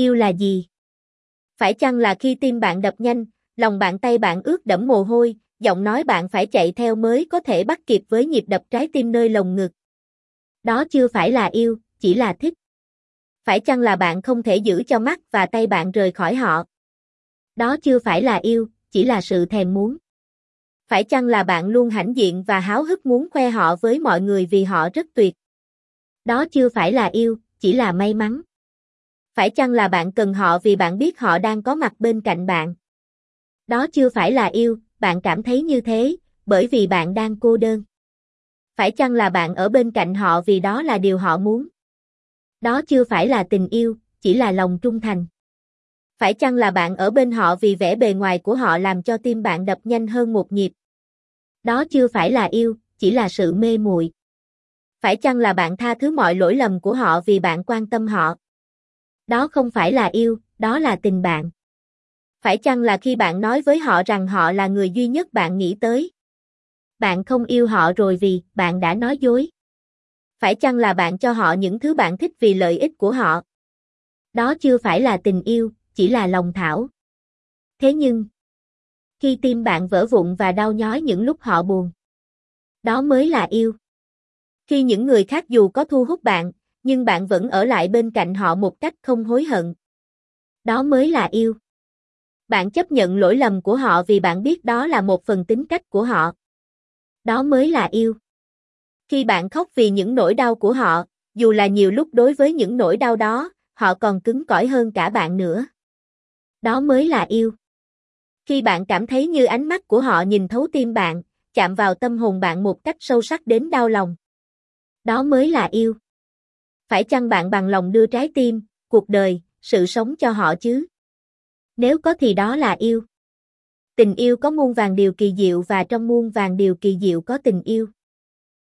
Yêu là gì? Phải chăng là khi tim bạn đập nhanh, lòng bạn tay bạn ướt đẫm mồ hôi, giọng nói bạn phải chạy theo mới có thể bắt kịp với nhịp đập trái tim nơi lồng ngực. Đó chưa phải là yêu, chỉ là thích. Phải chăng là bạn không thể giữ cho mắt và tay bạn rời khỏi họ? Đó chưa phải là yêu, chỉ là sự thèm muốn. Phải chăng là bạn luôn hãnh diện và háo hức muốn khoe họ với mọi người vì họ rất tuyệt? Đó chưa phải là yêu, chỉ là may mắn. Phải chăng là bạn cần họ vì bạn biết họ đang có mặt bên cạnh bạn? Đó chưa phải là yêu, bạn cảm thấy như thế, bởi vì bạn đang cô đơn. Phải chăng là bạn ở bên cạnh họ vì đó là điều họ muốn? Đó chưa phải là tình yêu, chỉ là lòng trung thành. Phải chăng là bạn ở bên họ vì vẻ bề ngoài của họ làm cho tim bạn đập nhanh hơn một nhịp? Đó chưa phải là yêu, chỉ là sự mê muội. Phải chăng là bạn tha thứ mọi lỗi lầm của họ vì bạn quan tâm họ? Đó không phải là yêu, đó là tình bạn. Phải chăng là khi bạn nói với họ rằng họ là người duy nhất bạn nghĩ tới? Bạn không yêu họ rồi vì bạn đã nói dối. Phải chăng là bạn cho họ những thứ bạn thích vì lợi ích của họ? Đó chưa phải là tình yêu, chỉ là lòng thảo. Thế nhưng, khi tim bạn vỡ vụn và đau nhói những lúc họ buồn, đó mới là yêu. Khi những người khác dù có thu hút bạn, nhưng bạn vẫn ở lại bên cạnh họ một cách không hối hận. Đó mới là yêu. Bạn chấp nhận lỗi lầm của họ vì bạn biết đó là một phần tính cách của họ. Đó mới là yêu. Khi bạn khóc vì những nỗi đau của họ, dù là nhiều lúc đối với những nỗi đau đó, họ còn cứng cỏi hơn cả bạn nữa. Đó mới là yêu. Khi bạn cảm thấy như ánh mắt của họ nhìn thấu tim bạn, chạm vào tâm hồn bạn một cách sâu sắc đến đau lòng. Đó mới là yêu. Phải chăng bạn bằng lòng đưa trái tim, cuộc đời, sự sống cho họ chứ? Nếu có thì đó là yêu. Tình yêu có muôn vàng điều kỳ diệu và trong muôn vàng điều kỳ diệu có tình yêu.